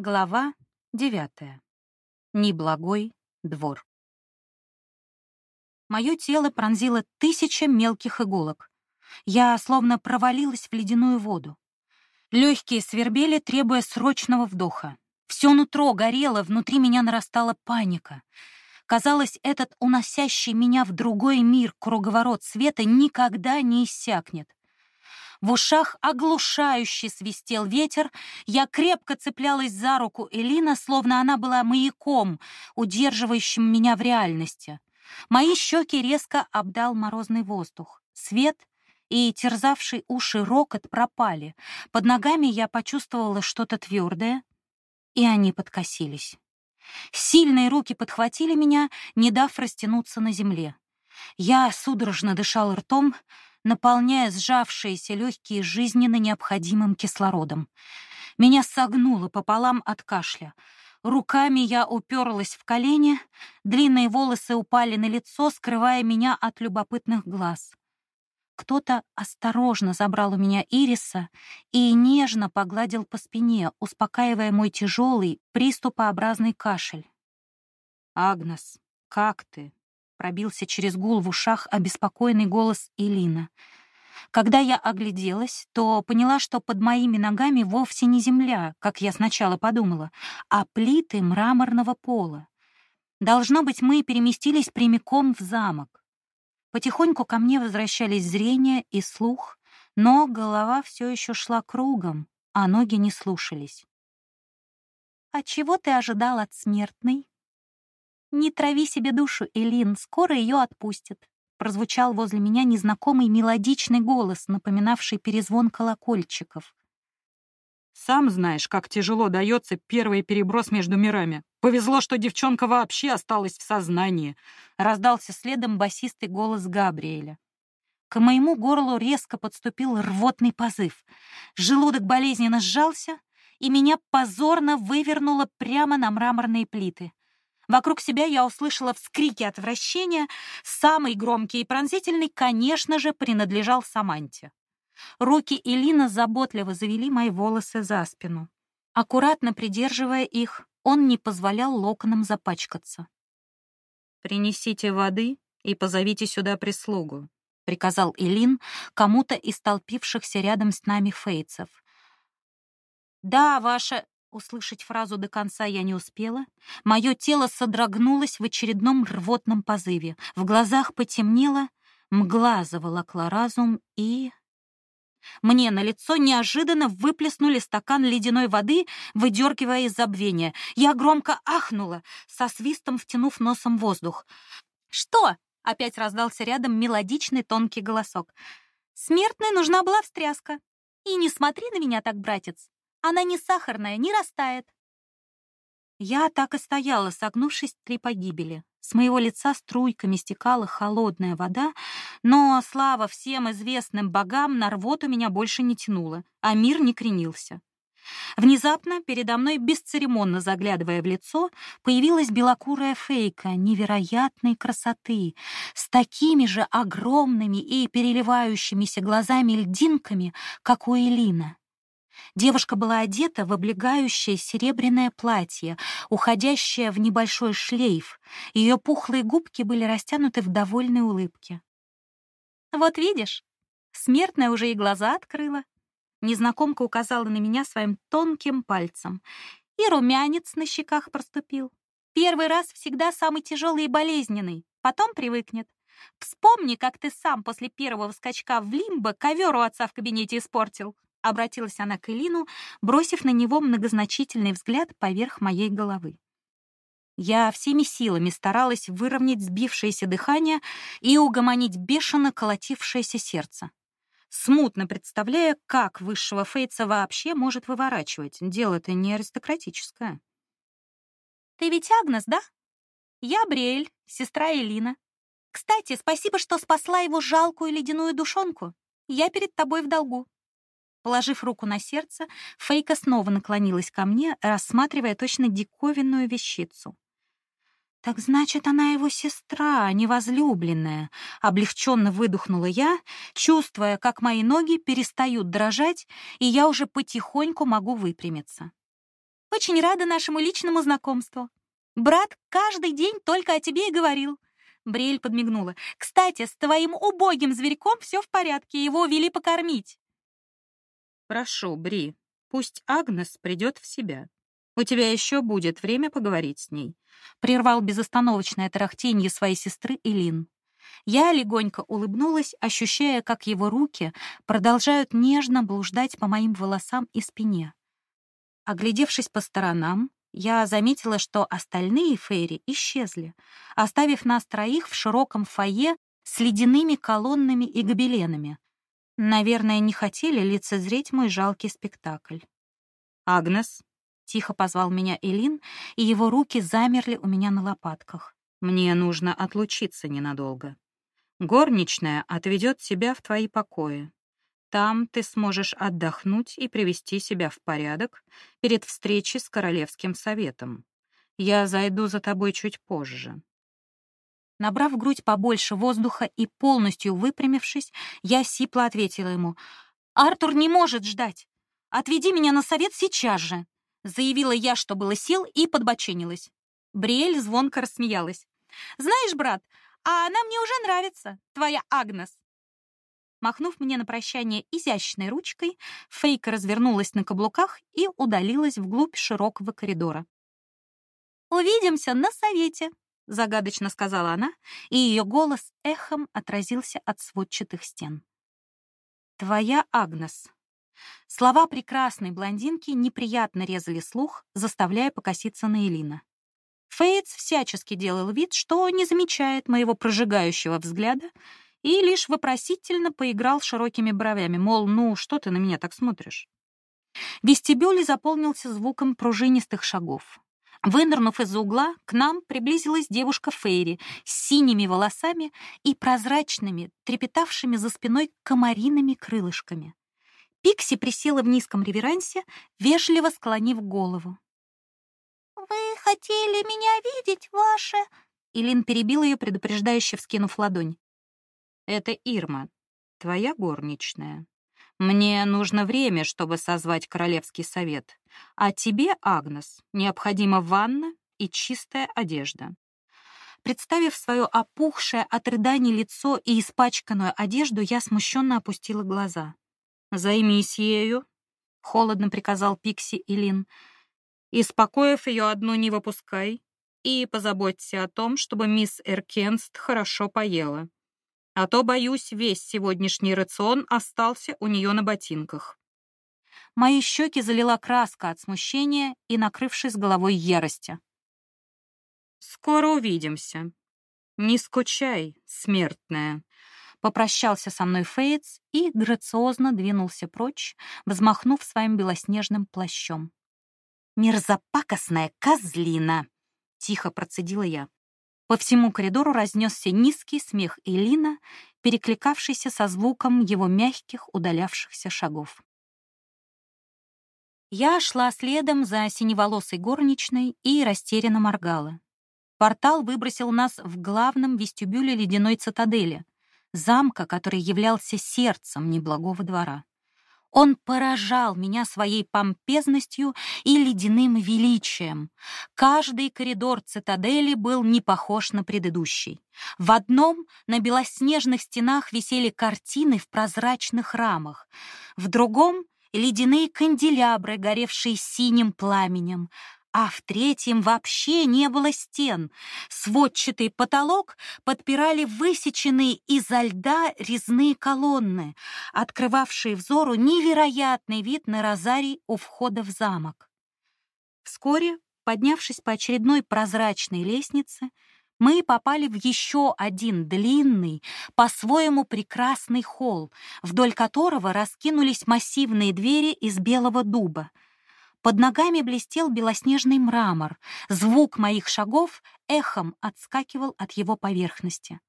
Глава девятая. Неблагой двор. Мое тело пронзило тысяча мелких иголок. Я словно провалилась в ледяную воду. Легкие свербели, требуя срочного вдоха. Все нутро горело, внутри меня нарастала паника. Казалось, этот уносящий меня в другой мир круговорот света никогда не иссякнет. В ушах оглушающе свистел ветер. Я крепко цеплялась за руку Элина, словно она была маяком, удерживающим меня в реальности. Мои щеки резко обдал морозный воздух. Свет и терзавший уши рокот пропали. Под ногами я почувствовала что-то твердое, и они подкосились. Сильные руки подхватили меня, не дав растянуться на земле. Я судорожно дышал ртом, наполняя сжавшиеся легкие жизненно необходимым кислородом. Меня согнуло пополам от кашля. Руками я уперлась в колени, длинные волосы упали на лицо, скрывая меня от любопытных глаз. Кто-то осторожно забрал у меня ириса и нежно погладил по спине, успокаивая мой тяжелый, приступообразный кашель. «Агнес, как ты?» Пробился через гул в ушах обеспокоенный голос Элина. Когда я огляделась, то поняла, что под моими ногами вовсе не земля, как я сначала подумала, а плиты мраморного пола. Должно быть, мы переместились прямиком в замок. Потихоньку ко мне возвращались зрение и слух, но голова все еще шла кругом, а ноги не слушались. «А чего ты ожидал от смертной?» «Не трави себе душу, Элин, скоро ее отпустят», прозвучал возле меня незнакомый мелодичный голос, напоминавший перезвон колокольчиков. «Сам знаешь, как тяжело дается первый переброс между мирами. Повезло, что девчонка вообще осталась в сознании», раздался следом басистый голос Габриэля. К моему горлу резко подступил рвотный позыв. Желудок болезненно сжался, и меня позорно вывернуло прямо на мраморные плиты. Вокруг себя я услышала вскрики отвращения. Самый громкий и пронзительный, конечно же, принадлежал Саманте. Руки Элина заботливо завели мои волосы за спину. Аккуратно придерживая их, он не позволял локонам запачкаться. «Принесите воды и позовите сюда прислугу», — приказал Элин кому-то из толпившихся рядом с нами фейцев. «Да, ваша...» Услышать фразу до конца я не успела. Мое тело содрогнулось в очередном рвотном позыве. В глазах потемнело, мгла заволокла разум и... Мне на лицо неожиданно выплеснули стакан ледяной воды, выдергивая из забвения. Я громко ахнула, со свистом втянув носом воздух. «Что?» — опять раздался рядом мелодичный тонкий голосок. «Смертной нужна была встряска. И не смотри на меня так, братец. Она не сахарная, не растает. Я так и стояла, согнувшись три погибели. С моего лица струйками стекала холодная вода, но, слава всем известным богам, на рвоту меня больше не тянуло, а мир не кренился. Внезапно передо мной, бесцеремонно заглядывая в лицо, появилась белокурая фейка невероятной красоты, с такими же огромными и переливающимися глазами-льдинками, как у Элина. Девушка была одета в облегающее серебряное платье, уходящее в небольшой шлейф. Ее пухлые губки были растянуты в довольной улыбке. «Вот видишь, смертная уже и глаза открыла». Незнакомка указала на меня своим тонким пальцем. И румянец на щеках проступил. Первый раз всегда самый тяжелый и болезненный, потом привыкнет. Вспомни, как ты сам после первого скачка в лимбо ковер у отца в кабинете испортил. — обратилась она к Элину, бросив на него многозначительный взгляд поверх моей головы. Я всеми силами старалась выровнять сбившееся дыхание и угомонить бешено колотившееся сердце. Смутно представляя, как высшего фейца вообще может выворачивать. Дело-то не аристократическое. «Ты ведь Агнес, да? Я Бриэль, сестра Элина. Кстати, спасибо, что спасла его жалкую ледяную душонку. Я перед тобой в долгу». Положив руку на сердце, Фейка снова наклонилась ко мне, рассматривая точно диковинную вещицу. «Так значит, она его сестра, а не возлюбленная», — облегченно выдохнула я, чувствуя, как мои ноги перестают дрожать, и я уже потихоньку могу выпрямиться. Очень рада нашему личному знакомству. Брат каждый день только о тебе и говорил. Бриэль подмигнула. Кстати, с твоим убогим зверьком все в порядке, его вели покормить. Прошу, Бри, пусть Агнес придет в себя. У тебя еще будет время поговорить с ней. Прервал безостановочное тарахтение своей сестры Элин. Я легонько улыбнулась, ощущая, как его руки продолжают нежно блуждать по моим волосам и спине. Оглядевшись по сторонам, я заметила, что остальные фейри исчезли, оставив нас троих в широком фойе с ледяными колоннами и гобеленами. Наверное, не хотели лицезреть мой жалкий спектакль. «Агнес», — тихо позвал меня Элин, и его руки замерли у меня на лопатках. «Мне нужно отлучиться ненадолго. Горничная отведет тебя в твои покои. Там ты сможешь отдохнуть и привести себя в порядок перед встречей с королевским советом. Я зайду за тобой чуть позже. Набрав в грудь побольше воздуха и полностью выпрямившись, я сипло ответила ему: "Артур не может ждать. Отведи меня на совет сейчас же", заявила я, что было сил, и подбоченилась. Бриэль звонко рассмеялась. "Знаешь, брат, а она мне уже нравится, твоя Агнес. Махнув мне на прощание изящной ручкой, Фейка развернулась на каблуках и удалилась вглубь широкого коридора. «Увидимся на совете», — загадочно сказала она, и ее голос эхом отразился от сводчатых стен. «Твоя Агнес». Слова прекрасной блондинки неприятно резали слух, заставляя покоситься на Элина. Фейтс всячески делал вид, что не замечает моего прожигающего взгляда, и лишь вопросительно поиграл широкими бровями, мол, ну, что ты на меня так смотришь? Вестибюль заполнился звуком пружинистых шагов. Вынырнув из угла, к нам приблизилась девушка Фейри с синими волосами и прозрачными, трепетавшими за спиной комариными крылышками. Пикси присела в низком реверансе, вежливо склонив голову. «Вы хотели меня видеть, ваше...» Илин перебил ее, предупреждающе вскинув ладонь. Это Ирма, твоя горничная. Мне нужно время, чтобы созвать королевский совет, а тебе, Агнес, необходима ванна и чистая одежда. Представив свое опухшее от рыданий лицо и испачканную одежду, я смущенно опустила глаза. «Займись ею», — холодно приказал Пикси Илин. «Из покоев ее одну не выпускай и позаботься о том, чтобы мисс Эркенст хорошо поела а то, боюсь, весь сегодняшний рацион остался у нее на ботинках. Мои щеки залила краска от смущения и накрывшись головой ярости. «Скоро увидимся. Не скучай, смертная», — попрощался со мной Фейтс и грациозно двинулся прочь, взмахнув своим белоснежным плащом. «Мерзопакостная козлина!» — тихо процедила я. По всему коридору разнесся низкий смех Элина, перекликавшийся со звуком его мягких удалявшихся шагов. Я шла следом за синеволосой горничной и растерянно моргала. Портал выбросил нас в главном вестибюле ледяной цитадели, замка, который являлся сердцем неблагого двора. Он поражал меня своей помпезностью и ледяным величием. Каждый коридор цитадели был не похож на предыдущий. В одном на белоснежных стенах висели картины в прозрачных рамах, в другом — ледяные канделябры, горевшие синим пламенем, а в третьем вообще не было стен. Сводчатый потолок подпирали высеченные изо льда резные колонны, открывавшие взору невероятный вид на розарий у входа в замок. Вскоре, поднявшись по очередной прозрачной лестнице, мы попали в еще один длинный, по-своему прекрасный холл, вдоль которого раскинулись массивные двери из белого дуба — под ногами блестел белоснежный мрамор. Звук моих шагов эхом отскакивал от его поверхности.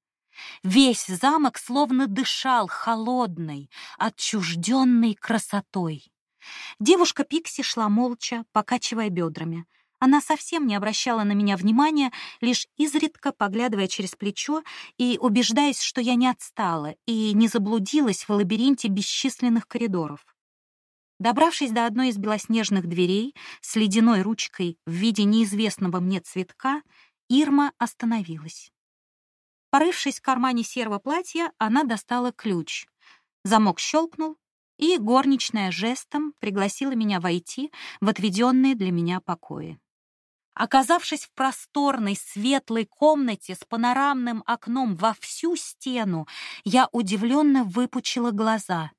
Весь замок словно дышал холодной, отчужденной красотой. Девушка Пикси шла молча, покачивая бедрами. Она совсем не обращала на меня внимания, лишь изредка поглядывая через плечо и убеждаясь, что я не отстала и не заблудилась в лабиринте бесчисленных коридоров. Добравшись до одной из белоснежных дверей с ледяной ручкой в виде неизвестного мне цветка, Ирма остановилась. Порывшись в кармане серого платья, она достала ключ. Замок щелкнул, и горничная жестом пригласила меня войти в отведенные для меня покои. Оказавшись в просторной светлой комнате с панорамным окном во всю стену, я удивленно выпучила глаза.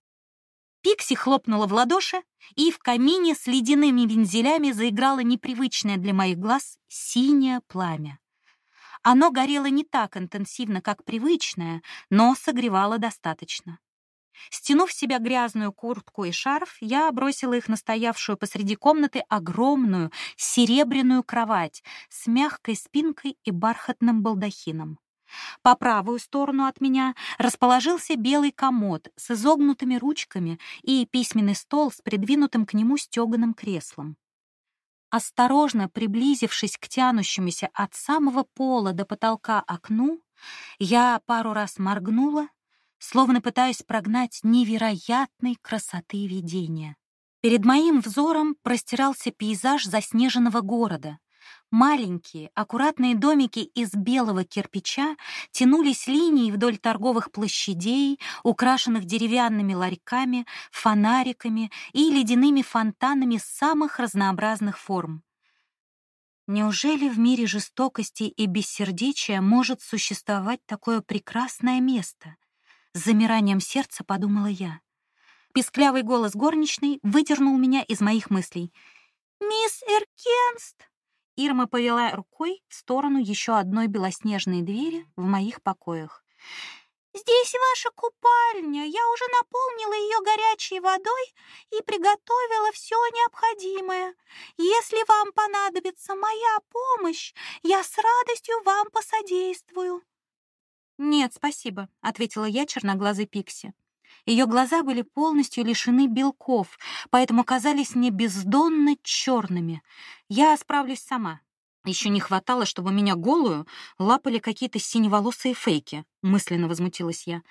Пикси хлопнула в ладоши, и в камине с ледяными вензелями заиграло непривычное для моих глаз синее пламя. Оно горело не так интенсивно, как привычное, но согревало достаточно. Стянув себя грязную куртку и шарф, я бросила их на стоявшую посреди комнаты огромную серебряную кровать с мягкой спинкой и бархатным балдахином. По правую сторону от меня расположился белый комод с изогнутыми ручками и письменный стол с придвинутым к нему стеганым креслом. Осторожно приблизившись к тянущемуся от самого пола до потолка окну, я пару раз моргнула, словно пытаясь прогнать невероятной красоты видения. Перед моим взором простирался пейзаж заснеженного города, Маленькие, аккуратные домики из белого кирпича тянулись линией вдоль торговых площадей, украшенных деревянными ларьками, фонариками и ледяными фонтанами самых разнообразных форм. Неужели в мире жестокости и бессердечия может существовать такое прекрасное место? С замиранием сердца подумала я. Писклявый голос горничной выдернул меня из моих мыслей. «Мисс Эркенст!» Ирма повела рукой в сторону еще одной белоснежной двери в моих покоях. «Здесь ваша купальня. Я уже наполнила ее горячей водой и приготовила все необходимое. Если вам понадобится моя помощь, я с радостью вам посодействую». «Нет, спасибо», — ответила я черноглазой Пикси. Ее глаза были полностью лишены белков, поэтому казались мне бездонно черными. Я справлюсь сама. Еще не хватало, чтобы меня голую лапали какие-то синеволосые фейки, мысленно возмутилась я.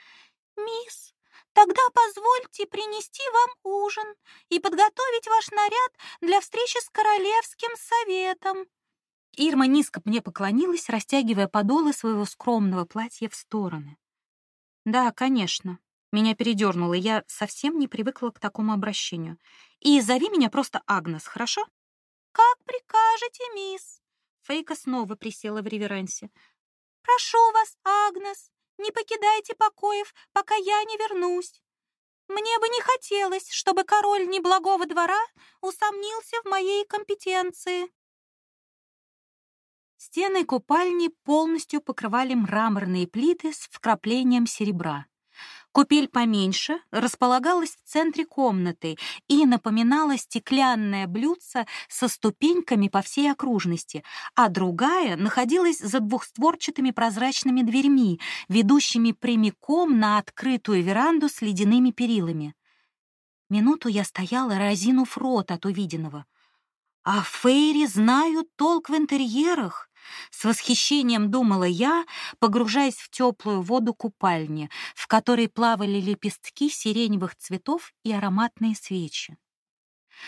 Мисс, тогда позвольте принести вам ужин и подготовить ваш наряд для встречи с королевским советом. Ирма низко мне поклонилась, растягивая подолы своего скромного платья в стороны. Да, конечно, меня передернуло, я совсем не привыкла к такому обращению. И зови меня просто Агнес, хорошо? Как прикажете, мисс. Фейка снова присела в реверансе. Прошу вас, Агнес, не покидайте покоев, пока я не вернусь. Мне бы не хотелось, чтобы король неблагого двора усомнился в моей компетенции. Стены купальни полностью покрывали мраморные плиты с вкраплением серебра. Купель поменьше располагалась в центре комнаты и напоминала стеклянное блюдце со ступеньками по всей окружности, а другая находилась за двухстворчатыми прозрачными дверьми, ведущими прямиком на открытую веранду с ледяными перилами. Минуту я стояла, разинув рот от увиденного. А фейри знают толк в интерьерах. С восхищением думала я, погружаясь в теплую воду купальни, в которой плавали лепестки сиреневых цветов и ароматные свечи.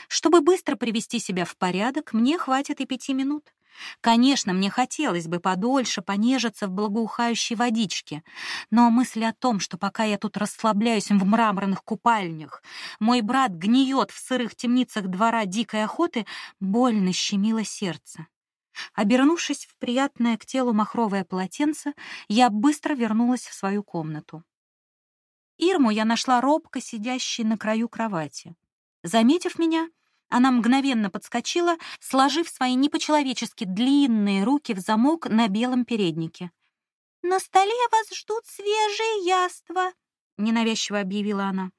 Чтобы быстро привести себя в порядок, мне хватит и пяти минут. Конечно, мне хотелось бы подольше понежиться в благоухающей водичке, но мысль о том, что пока я тут расслабляюсь в мраморных купальнях, мой брат гниет в сырых темницах двора дикой охоты, больно щемило сердце. Обернувшись в приятное к телу махровое полотенце, я быстро вернулась в свою комнату. Ирму я нашла робко сидящей на краю кровати. Заметив меня, она мгновенно подскочила, сложив свои непочеловечески длинные руки в замок на белом переднике. «На столе вас ждут свежие яства», — ненавязчиво объявила она.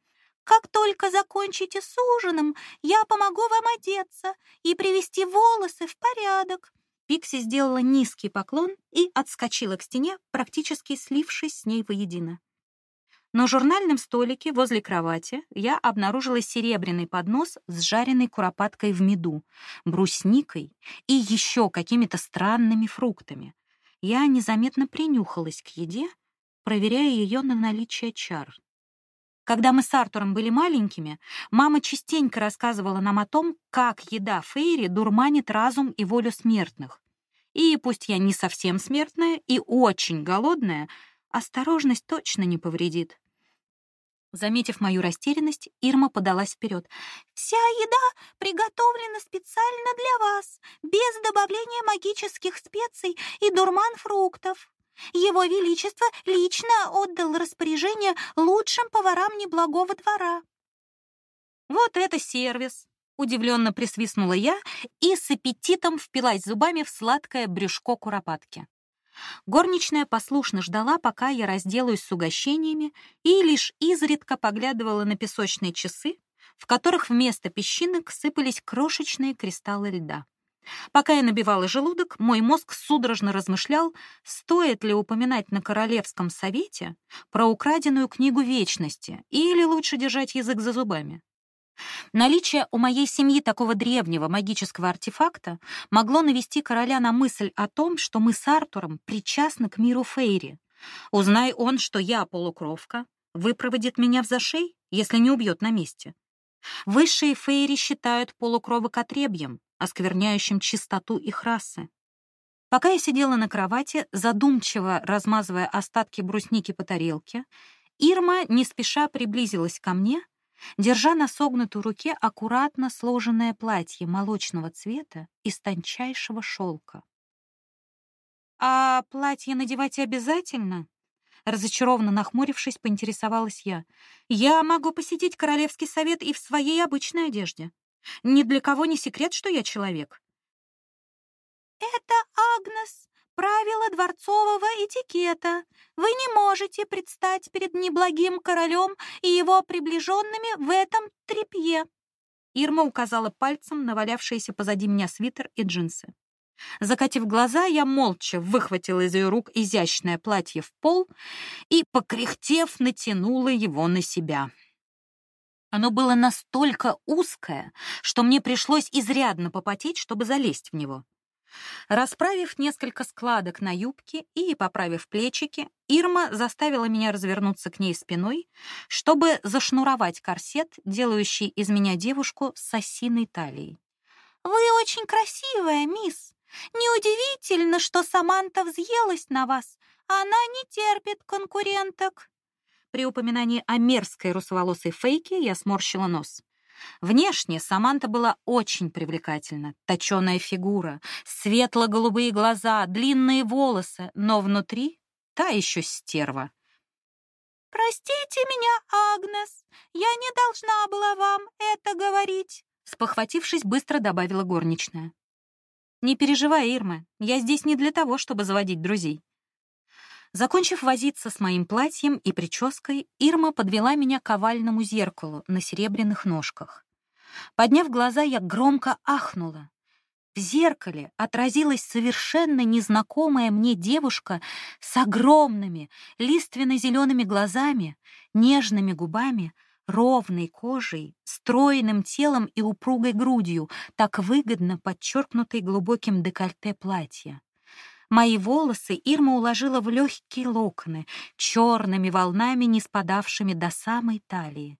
«Как только закончите с ужином, я помогу вам одеться и привести волосы в порядок. Пикси сделала низкий поклон и отскочила к стене, практически слившись с ней воедино. На журнальном столике возле кровати я обнаружила серебряный поднос с жареной куропаткой в меду, брусникой и еще какими-то странными фруктами. Я незаметно принюхалась к еде, проверяя ее на наличие чар. Когда мы с Артуром были маленькими, мама частенько рассказывала нам о том, как еда Фейри дурманит разум и волю смертных. И пусть я не совсем смертная и очень голодная, осторожность точно не повредит. Заметив мою растерянность, Ирма подалась вперед. «Вся еда приготовлена специально для вас, без добавления магических специй и дурман фруктов. Его Величество лично отдал распоряжение лучшим поварам неблагого двора». «Вот это сервис!» — удивленно присвистнула я и с аппетитом впилась зубами в сладкое брюшко куропатки. Горничная послушно ждала, пока я разделаюсь с угощениями, и лишь изредка поглядывала на песочные часы, в которых вместо песчинок сыпались крошечные кристаллы льда. Пока я набивала желудок, мой мозг судорожно размышлял, стоит ли упоминать на Королевском совете про украденную книгу Вечности или лучше держать язык за зубами. Наличие у моей семьи такого древнего магического артефакта могло навести короля на мысль о том, что мы с Артуром причастны к миру Фейри. Узнай он, что я полукровка, выпроводит меня в зашей, если не убьет на месте. Высшие Фейри считают полукровок отребьем, оскверняющим чистоту их расы. Пока я сидела на кровати, задумчиво размазывая остатки брусники по тарелке, Ирма не спеша приблизилась ко мне — держа на согнутой руке аккуратно сложенное платье молочного цвета из тончайшего шелка. «А платье надевать обязательно?» Разочарованно нахмурившись, поинтересовалась я. «Я могу посетить Королевский совет и в своей обычной одежде. Ни для кого не секрет, что я человек». «Это Агнес», правила дворцового этикета. Вы не можете предстать перед неблагим королем и его приближенными в этом тряпье». Ирма указала пальцем на валявшиеся позади меня свитер и джинсы. Закатив глаза, я молча выхватила из ее рук изящное платье в пол и, покряхтев, натянула его на себя. Оно было настолько узкое, что мне пришлось изрядно попотеть, чтобы залезть в него. Расправив несколько складок на юбке и поправив плечики, Ирма заставила меня развернуться к ней спиной, чтобы зашнуровать корсет, делающий из меня девушку с осиной талией. «Вы очень красивая, мисс. Неудивительно, что Саманта взъелась на вас. Она не терпит конкуренток». При упоминании о мерзкой русоволосой фейке я сморщила нос. Внешне Саманта была очень привлекательна. Точёная фигура, светло-голубые глаза, длинные волосы, но внутри та еще стерва. «Простите меня, Агнес, я не должна была вам это говорить», спохватившись, быстро добавила горничная. «Не переживай, Ирма, я здесь не для того, чтобы заводить друзей. Закончив возиться с моим платьем и прической, Ирма подвела меня к овальному зеркалу на серебряных ножках. Подняв глаза, я громко ахнула. В зеркале отразилась совершенно незнакомая мне девушка с огромными лиственно-зелеными глазами, нежными губами, ровной кожей, стройным телом и упругой грудью, так выгодно подчеркнутой глубоким декольте платья. Мои волосы Ирма уложила в легкие локоны, черными волнами, не спадавшими до самой талии.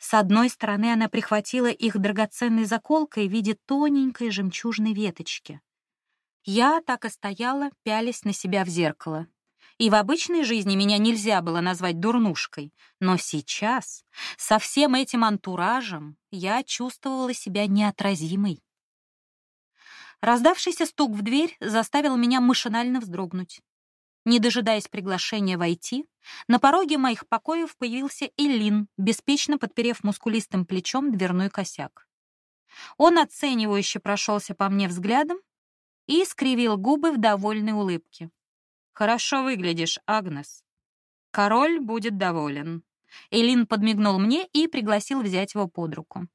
С одной стороны она прихватила их драгоценной заколкой в виде тоненькой жемчужной веточки. Я так и стояла, пялясь на себя в зеркало. И в обычной жизни меня нельзя было назвать дурнушкой, но сейчас, со всем этим антуражем, я чувствовала себя неотразимой. Раздавшийся стук в дверь заставил меня машинально вздрогнуть. Не дожидаясь приглашения войти, на пороге моих покоев появился Эллин, беспечно подперев мускулистым плечом дверной косяк. Он оценивающе прошелся по мне взглядом и скривил губы в довольной улыбке. «Хорошо выглядишь, Агнес. Король будет доволен». Элин подмигнул мне и пригласил взять его под руку.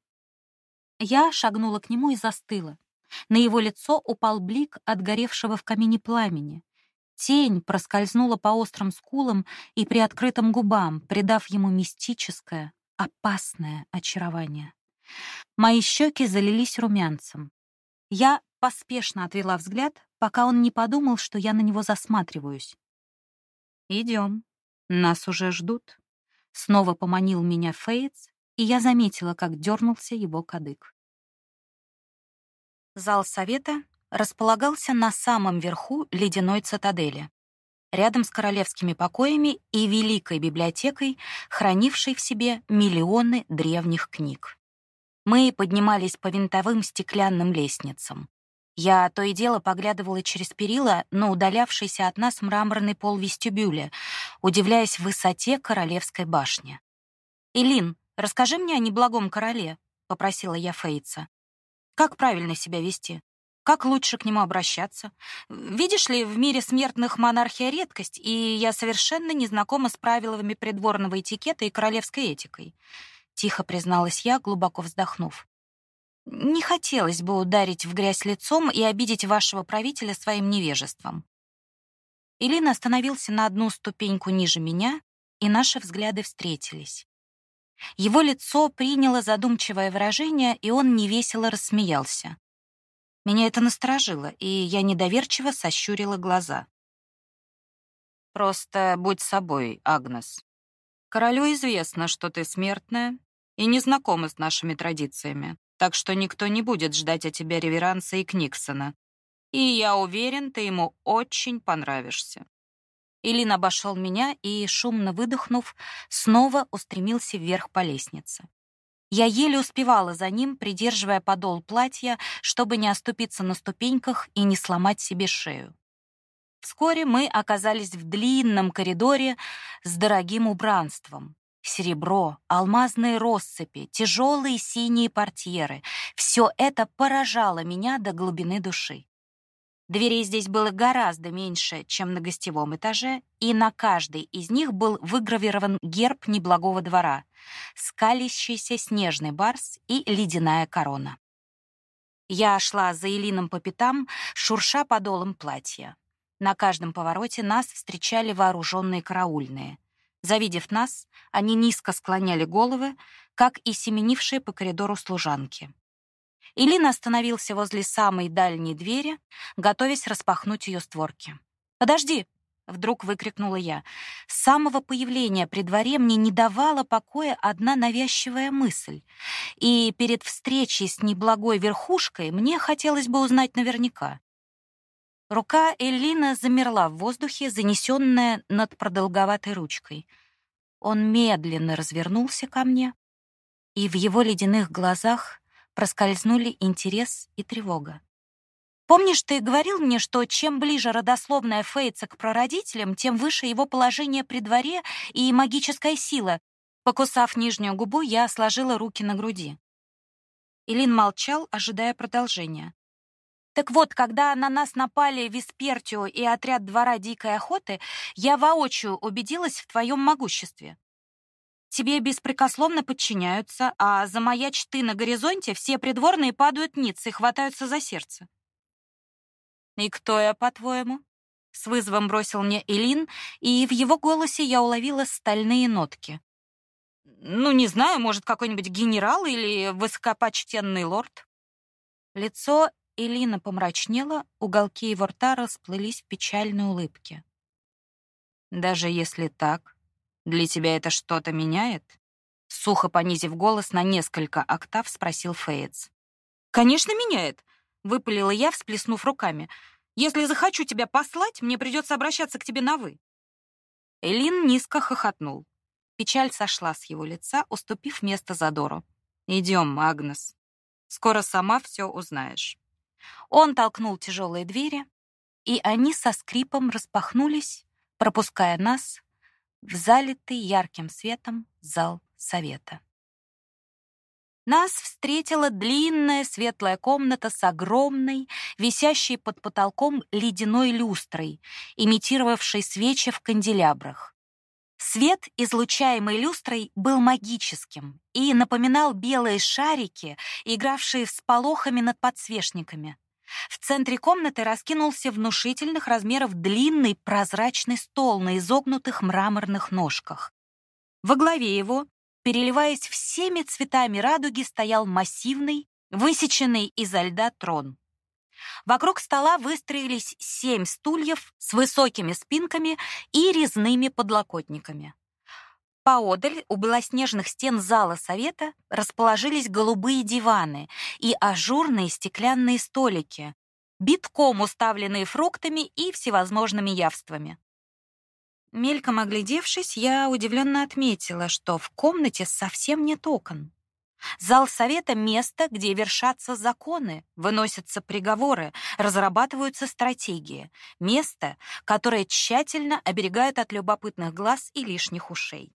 Я шагнула к нему и застыла. На его лицо упал блик от горевшего в камине пламени. Тень проскользнула по острым скулам и приоткрытым губам, придав ему мистическое, опасное очарование. Мои щеки залились румянцем. Я поспешно отвела взгляд, пока он не подумал, что я на него засматриваюсь. «Идем, нас уже ждут». Снова поманил меня Фейтс, и я заметила, как дернулся его кадык. Зал совета располагался на самом верху ледяной цитадели, рядом с королевскими покоями и великой библиотекой, хранившей в себе миллионы древних книг. Мы поднимались по винтовым стеклянным лестницам. Я то и дело поглядывала через перила на удалявшийся от нас мраморный пол вестибюля, удивляясь высоте королевской башни. «Илин, расскажи мне о неблагом короле», — попросила я Фейца. «Как правильно себя вести? Как лучше к нему обращаться? Видишь ли, в мире смертных монархия — редкость, и я совершенно не знакома с правилами придворного этикета и королевской этикой», — тихо призналась я, глубоко вздохнув. Не хотелось бы ударить в грязь лицом и обидеть вашего правителя своим невежеством. Илина остановился на одну ступеньку ниже меня, и наши взгляды встретились. Его лицо приняло задумчивое выражение, и он невесело рассмеялся. Меня это насторожило, и я недоверчиво сощурила глаза. «Просто будь собой, Агнес. Королю известно, что ты смертная и не знакома с нашими традициями так что никто не будет ждать от тебя реверанса и Книксона. И я уверен, ты ему очень понравишься». Илин обошел меня и, шумно выдохнув, снова устремился вверх по лестнице. Я еле успевала за ним, придерживая подол платья, чтобы не оступиться на ступеньках и не сломать себе шею. Вскоре мы оказались в длинном коридоре с дорогим убранством. Серебро, алмазные россыпи, тяжелые синие портьеры — все это поражало меня до глубины души. Дверей здесь было гораздо меньше, чем на гостевом этаже, и на каждой из них был выгравирован герб неблагого двора, скалящийся снежный барс и ледяная корона. Я шла за Элином по пятам, шурша подолом платья. На каждом повороте нас встречали вооруженные караульные — Завидев нас, они низко склоняли головы, как и семенившие по коридору служанки. Илина остановился возле самой дальней двери, готовясь распахнуть ее створки. «Подожди!» — вдруг выкрикнула я. С самого появления при дворе мне не давала покоя одна навязчивая мысль. И перед встречей с неблагой верхушкой мне хотелось бы узнать наверняка. Рука Эллина замерла в воздухе, занесенная над продолговатой ручкой. Он медленно развернулся ко мне, и в его ледяных глазах проскользнули интерес и тревога. «Помнишь, ты говорил мне, что чем ближе родословная Фейца к прародителям, тем выше его положение при дворе и магическая сила?» Покусав нижнюю губу, я сложила руки на груди. Илин молчал, ожидая продолжения. Так вот, когда на нас напали Виспертио и отряд двора дикой охоты, я воочию убедилась в твоем могуществе. Тебе беспрекословно подчиняются, а замаячь ты на горизонте, все придворные падают ниц и хватаются за сердце. «И кто я, по-твоему?» — с вызовом бросил мне Элин, и в его голосе я уловила стальные нотки. «Ну, не знаю, может, какой-нибудь генерал или высокопочтенный лорд?» Лицо Элина помрачнела, уголки его рта расплылись в печальной улыбке. «Даже если так, для тебя это что-то меняет?» Сухо понизив голос на несколько октав, спросил Фейтс. «Конечно, меняет!» — выпалила я, всплеснув руками. «Если захочу тебя послать, мне придется обращаться к тебе на «вы». Элин низко хохотнул. Печаль сошла с его лица, уступив место задору. «Идем, Агнес. Скоро сама все узнаешь». Он толкнул тяжелые двери, и они со скрипом распахнулись, пропуская нас в залитый ярким светом зал совета. Нас встретила длинная светлая комната с огромной, висящей под потолком ледяной люстрой, имитировавшей свечи в канделябрах. Свет, излучаемый люстрой, был магическим и напоминал белые шарики, игравшие всполохами над подсвечниками. В центре комнаты раскинулся внушительных размеров длинный прозрачный стол на изогнутых мраморных ножках. Во главе его, переливаясь всеми цветами радуги, стоял массивный, высеченный изо льда трон. Вокруг стола выстроились семь стульев с высокими спинками и резными подлокотниками. Поодаль у белоснежных стен зала совета расположились голубые диваны и ажурные стеклянные столики, битком уставленные фруктами и всевозможными явствами. Мельком оглядевшись, я удивленно отметила, что в комнате совсем нет окон. Зал совета — место, где вершатся законы, выносятся приговоры, разрабатываются стратегии. Место, которое тщательно оберегает от любопытных глаз и лишних ушей.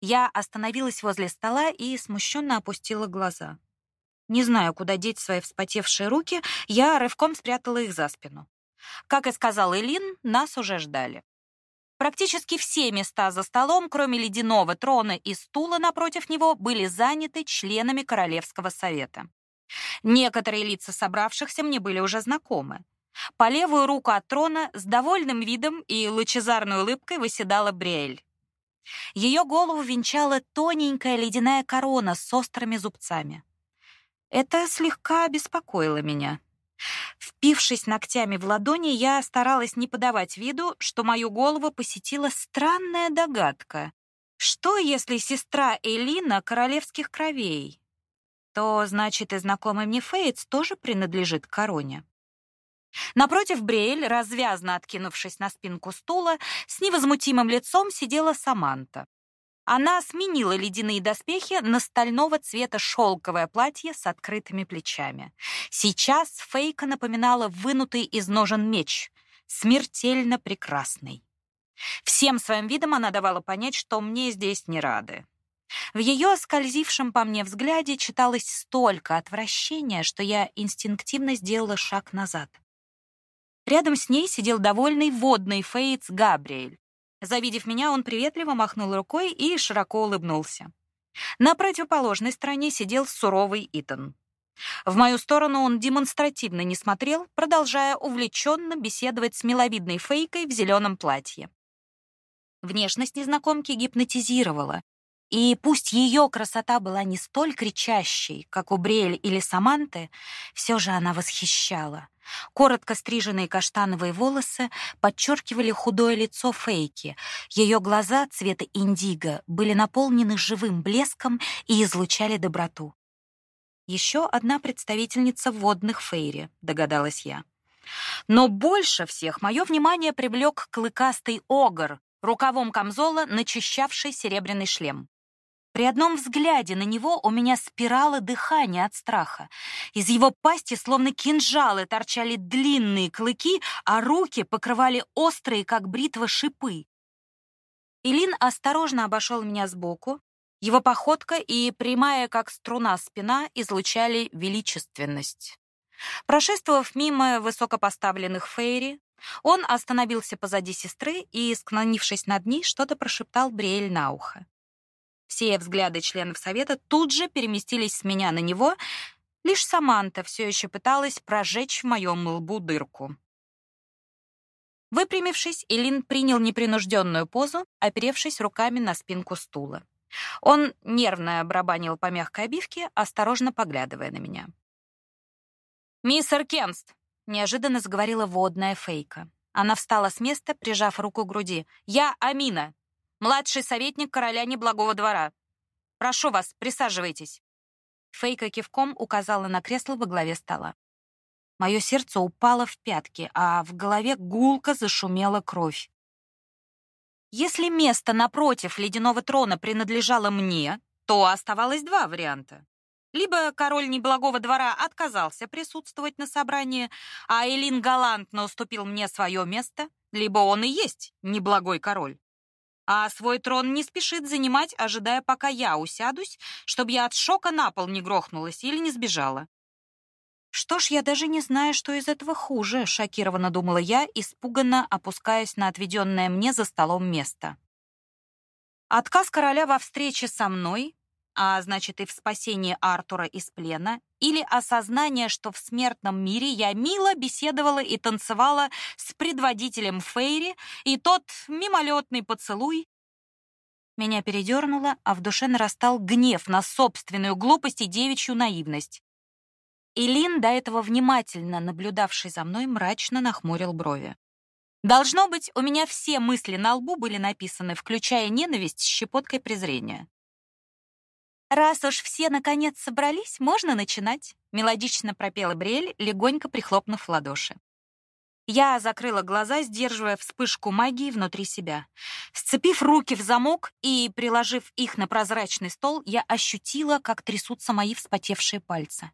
Я остановилась возле стола и смущенно опустила глаза. Не знаю, куда деть свои вспотевшие руки, я рывком спрятала их за спину. Как и сказал Элин, нас уже ждали. Практически все места за столом, кроме ледяного трона и стула напротив него, были заняты членами Королевского совета. Некоторые лица собравшихся мне были уже знакомы. По левую руку от трона с довольным видом и лучезарной улыбкой выседала Бриэль. Ее голову венчала тоненькая ледяная корона с острыми зубцами. Это слегка беспокоило меня. Впившись ногтями в ладони, я старалась не подавать виду, что мою голову посетила странная догадка. Что, если сестра Элина королевских кровей? То, значит, и знакомый мне Фейтс тоже принадлежит короне. Напротив Брейль, развязно откинувшись на спинку стула, с невозмутимым лицом сидела Саманта. Она сменила ледяные доспехи на стального цвета шелковое платье с открытыми плечами. Сейчас Фейка напоминала вынутый из ножен меч, смертельно прекрасный. Всем своим видом она давала понять, что мне здесь не рады. В ее скользившем по мне взгляде читалось столько отвращения, что я инстинктивно сделала шаг назад. Рядом с ней сидел довольный водный Фейтс Габриэль. Завидев меня, он приветливо махнул рукой и широко улыбнулся. На противоположной стороне сидел суровый Итан. В мою сторону он демонстративно не смотрел, продолжая увлеченно беседовать с миловидной фейкой в зеленом платье. Внешность незнакомки гипнотизировала, и пусть ее красота была не столь кричащей, как у Бриэль или Саманты, все же она восхищала. Коротко стриженные каштановые волосы подчеркивали худое лицо Фейки. Ее глаза цвета индиго были наполнены живым блеском и излучали доброту. Еще одна представительница водных фейри, догадалась я. Но больше всех мое внимание привлек клыкастый огр, рукавом камзола начищавший серебряный шлем. При одном взгляде на него у меня спирало дыхание от страха. Из его пасти, словно кинжалы, торчали длинные клыки, а руки покрывали острые, как бритва, шипы. Илин осторожно обошел меня сбоку. Его походка и прямая, как струна, спина излучали величественность. Прошествовав мимо высокопоставленных фейри, он остановился позади сестры и, склонившись над ней, что-то прошептал Бриэль на ухо. Все взгляды членов совета тут же переместились с меня на него, лишь Саманта все еще пыталась прожечь в моем лбу дырку. Выпрямившись, Илин принял непринужденную позу, оперевшись руками на спинку стула. Он нервно барабанил по мягкой обивке, осторожно поглядывая на меня. «Миссер Кенст!» — неожиданно заговорила водная фейка. Она встала с места, прижав руку к груди. «Я Амина, Младший советник короля неблагого двора. Прошу вас, присаживайтесь. Фейка кивком указала на кресло во главе стола. Мое сердце упало в пятки, а в голове гулко зашумела кровь. Если место напротив ледяного трона принадлежало мне, то оставалось два варианта. Либо король неблагого двора отказался присутствовать на собрании, а Элин галантно уступил мне свое место, либо он и есть неблагой король а свой трон не спешит занимать, ожидая, пока я усядусь, чтобы я от шока на пол не грохнулась или не сбежала. Что ж, я даже не знаю, что из этого хуже, шокированно думала я, испуганно опускаясь на отведенное мне за столом место. Отказ короля во встрече со мной а значит и в спасении Артура из плена, или осознание, что в смертном мире я мило беседовала и танцевала с предводителем Фейри, и тот мимолетный поцелуй. Меня передернуло, а в душе нарастал гнев на собственную глупость и девичью наивность. Илин, до этого внимательно наблюдавший за мной, мрачно нахмурил брови. Должно быть, у меня все мысли на лбу были написаны, включая ненависть с щепоткой презрения. «Раз уж все наконец собрались, можно начинать», — мелодично пропела Бриэль, легонько прихлопнув ладоши. Я закрыла глаза, сдерживая вспышку магии внутри себя. Сцепив руки в замок и приложив их на прозрачный стол, я ощутила, как трясутся мои вспотевшие пальцы.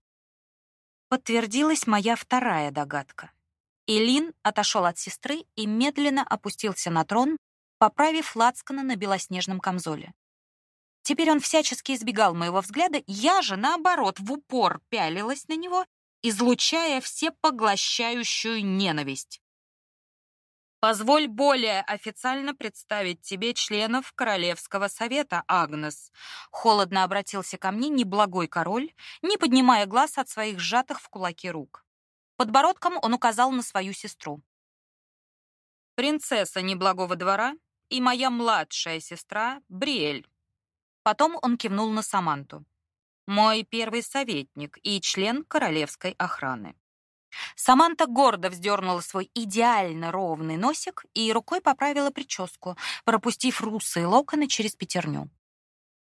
Подтвердилась моя вторая догадка. Илин отошел от сестры и медленно опустился на трон, поправив лацкана на белоснежном камзоле. Теперь он всячески избегал моего взгляда, я же, наоборот, в упор пялилась на него, излучая всепоглощающую ненависть. Позволь более официально представить тебе членов Королевского совета, Агнес. Холодно обратился ко мне неблагой король, не поднимая глаз от своих сжатых в кулаки рук. Подбородком он указал на свою сестру. Принцесса неблагого двора и моя младшая сестра Бриэль. Потом он кивнул на Саманту. Мой первый советник и член королевской охраны. Саманта гордо вздернула свой идеально ровный носик и рукой поправила прическу, пропустив русые локоны через пятерню.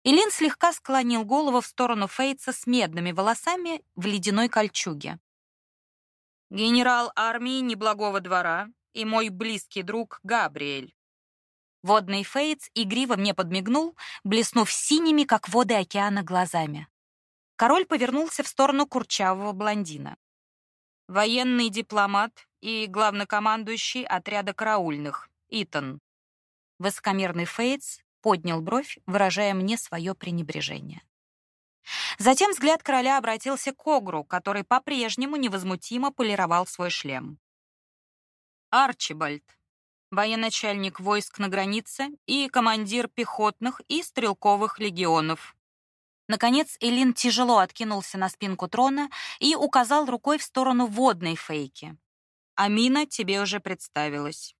Илин слегка склонил голову в сторону Фейтса с медными волосами в ледяной кольчуге. Генерал армии неблагого двора и мой близкий друг Габриэль. Водный Фейтс игриво мне подмигнул, блеснув синими, как воды океана, глазами. Король повернулся в сторону курчавого блондина. Военный дипломат и главнокомандующий отряда караульных, Итан. Высокомерный Фейтс поднял бровь, выражая мне свое пренебрежение. Затем взгляд короля обратился к Огру, который по-прежнему невозмутимо полировал свой шлем. Арчибальд, военачальник войск на границе и командир пехотных и стрелковых легионов. Наконец Элин тяжело откинулся на спинку трона и указал рукой в сторону водной фейки. «Амина тебе уже представилась».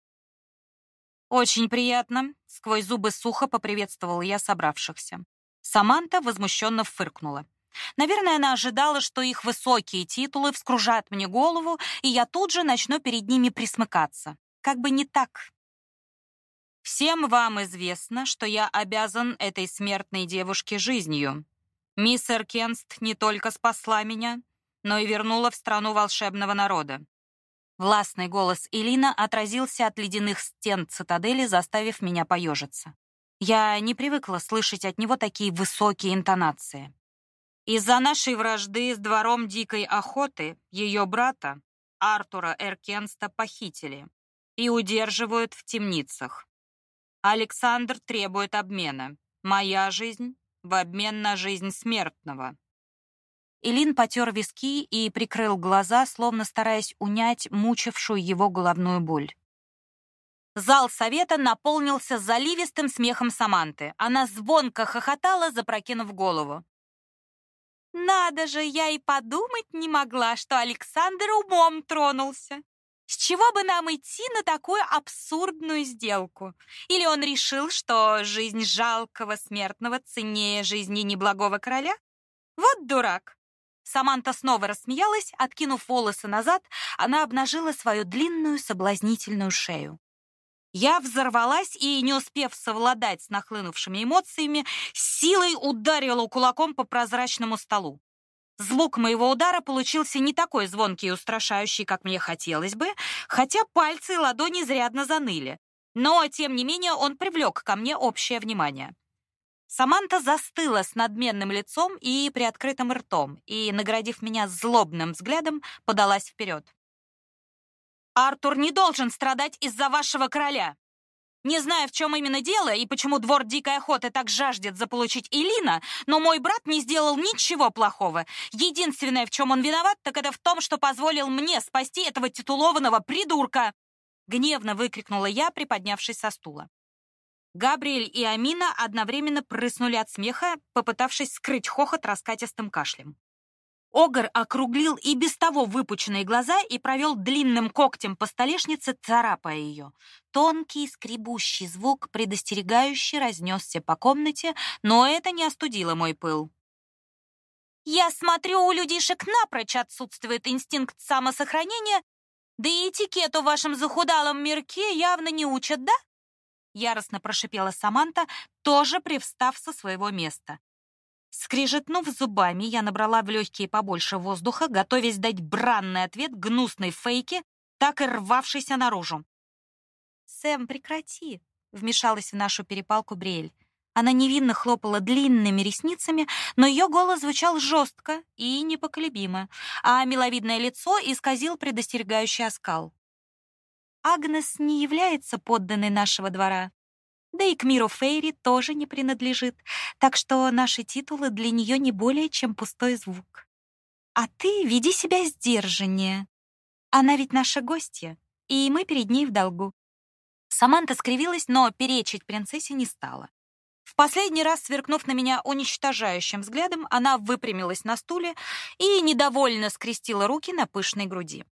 «Очень приятно», — сквозь зубы сухо поприветствовал я собравшихся. Саманта возмущенно фыркнула. Наверное, она ожидала, что их высокие титулы вскружат мне голову, и я тут же начну перед ними присмыкаться. Как бы не так. Всем вам известно, что я обязан этой смертной девушке жизнью. Мисс Эркенст не только спасла меня, но и вернула в страну волшебного народа. Властный голос Элина отразился от ледяных стен цитадели, заставив меня поежиться. Я не привыкла слышать от него такие высокие интонации. Из-за нашей вражды с двором дикой охоты ее брата, Артура Эркенста, похитили и удерживают в темницах. Александр требует обмена. Моя жизнь в обмен на жизнь смертного. Илин потер виски и прикрыл глаза, словно стараясь унять мучившую его головную боль. Зал совета наполнился заливистым смехом Саманты. Она звонко хохотала, запрокинув голову. «Надо же, я и подумать не могла, что Александр умом тронулся. С чего бы нам идти на такую абсурдную сделку? Или он решил, что жизнь жалкого смертного ценнее жизни неблагого короля? Вот дурак!» Саманта снова рассмеялась, откинув волосы назад, она обнажила свою длинную соблазнительную шею. Я взорвалась и, не успев совладать с нахлынувшими эмоциями, силой ударила кулаком по прозрачному столу. Звук моего удара получился не такой звонкий и устрашающий, как мне хотелось бы, хотя пальцы и ладони изрядно заныли. Но, тем не менее, он привлек ко мне общее внимание. Саманта застыла с надменным лицом и приоткрытым ртом и, наградив меня злобным взглядом, подалась вперед. Артур не должен страдать из-за вашего короля. Не знаю, в чем именно дело и почему двор дикой охоты так жаждет заполучить Элина, но мой брат не сделал ничего плохого. Единственное, в чем он виноват, так это в том, что позволил мне спасти этого титулованного придурка!» Гневно выкрикнула я, приподнявшись со стула. Габриэль и Амина одновременно прыснули от смеха, попытавшись скрыть хохот раскатистым кашлем. Огр округлил и без того выпученные глаза и провел длинным когтем по столешнице, царапая ее. Тонкий скребущий звук, предостерегающий, разнесся по комнате, но это не остудило мой пыл. «Я смотрю, у людишек напрочь отсутствует инстинкт самосохранения, Да и этикету в вашем захудалом мирке явно не учат, да? Яростно прошипела Саманта, тоже привстав со своего места. Скрежетнув зубами, я набрала в легкие побольше воздуха, готовясь дать бранный ответ гнусной фейке, так и рвавшейся наружу. «Сэм, прекрати!» — вмешалась в нашу перепалку Бриэль. Она невинно хлопала длинными ресницами, но ее голос звучал жестко и непоколебимо, а миловидное лицо исказил предостерегающий оскал. Агнес не является подданной нашего двора, да и к миру Фейри тоже не принадлежит, так что наши титулы для нее не более чем пустой звук. А ты веди себя сдержаннее. Она ведь наша гостья, и мы перед ней в долгу. Саманта скривилась, но перечить принцессе не стала. В последний раз, сверкнув на меня уничтожающим взглядом, она выпрямилась на стуле и недовольно скрестила руки на пышной груди.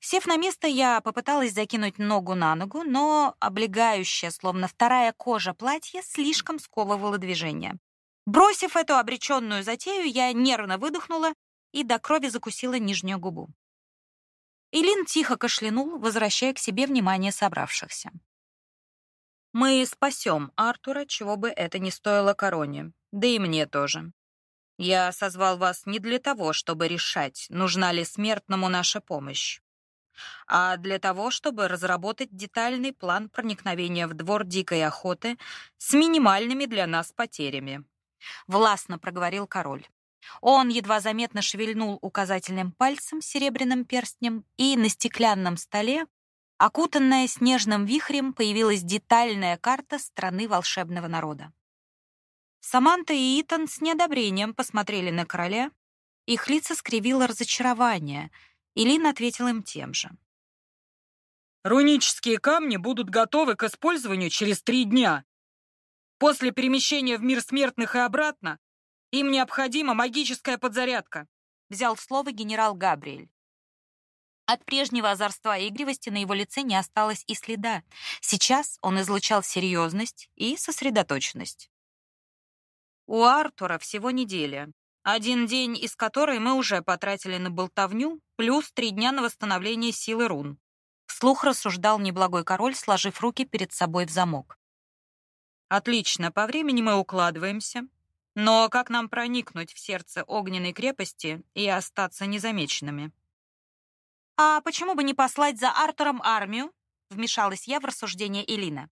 Сев на место, я попыталась закинуть ногу на ногу, но облегающая, словно вторая кожа платье, слишком сковывало движение. Бросив эту обреченную затею, я нервно выдохнула и до крови закусила нижнюю губу. Илин тихо кашлянул, возвращая к себе внимание собравшихся. «Мы спасем Артура, чего бы это ни стоило короне, да и мне тоже. Я созвал вас не для того, чтобы решать, нужна ли смертному наша помощь а для того, чтобы разработать детальный план проникновения в двор дикой охоты с минимальными для нас потерями. Властно проговорил король. Он едва заметно шевельнул указательным пальцем серебряным перстнем, и на стеклянном столе, окутанная снежным вихрем, появилась детальная карта страны волшебного народа. Саманта и Итан с неодобрением посмотрели на короля. Их лица скривило разочарование — Илин ответил им тем же. Рунические камни будут готовы к использованию через три дня. После перемещения в мир смертных и обратно им необходима магическая подзарядка, взял слово генерал Габриэль. От прежнего озорства и игривости на его лице не осталось и следа. Сейчас он излучал серьезность и сосредоточенность. У Артура всего неделя, один день из которой мы уже потратили на болтовню, плюс три дня на восстановление силы рун. Вслух рассуждал неблагой король, сложив руки перед собой в замок. Отлично, по времени мы укладываемся. Но как нам проникнуть в сердце огненной крепости и остаться незамеченными? А почему бы не послать за Артуром армию? Вмешалась я в рассуждение Элина.